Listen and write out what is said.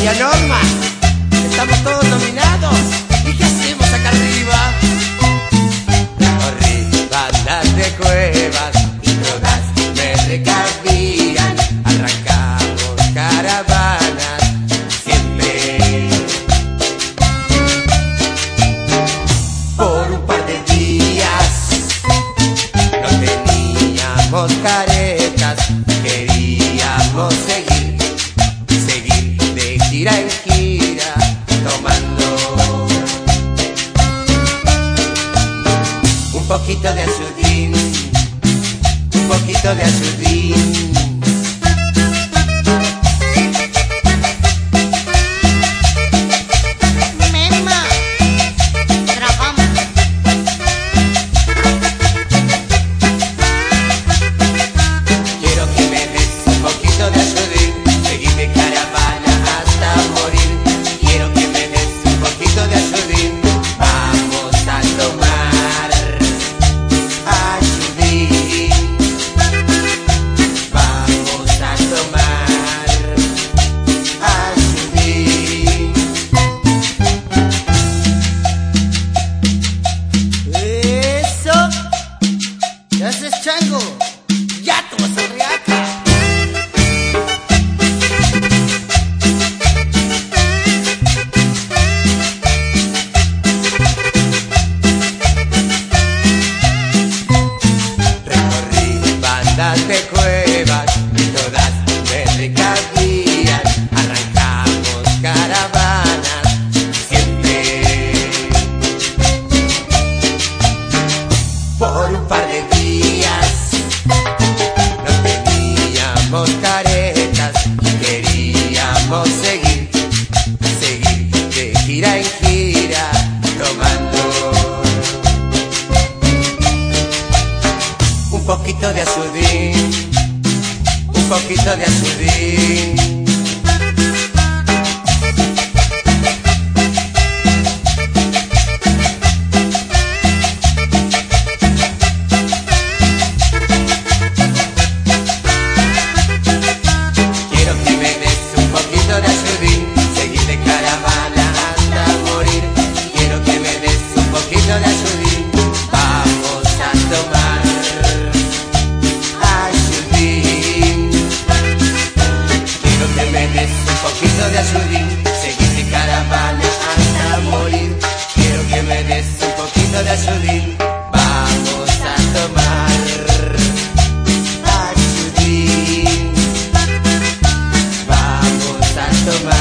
media norma. Estamos todos dominados. ¿Y qué hacemos acá arriba? Arriba las de cuevas y drogas me recavían. Arrancamos caravanas siempre. Por un par de días no teníamos caravanas. Gira, tomando un poquito de azudín, un poquito de azudín. De cuevas y todas me recabían. Arrancamos caravanas siempre. Por un un poquito de azudín, Copacabana.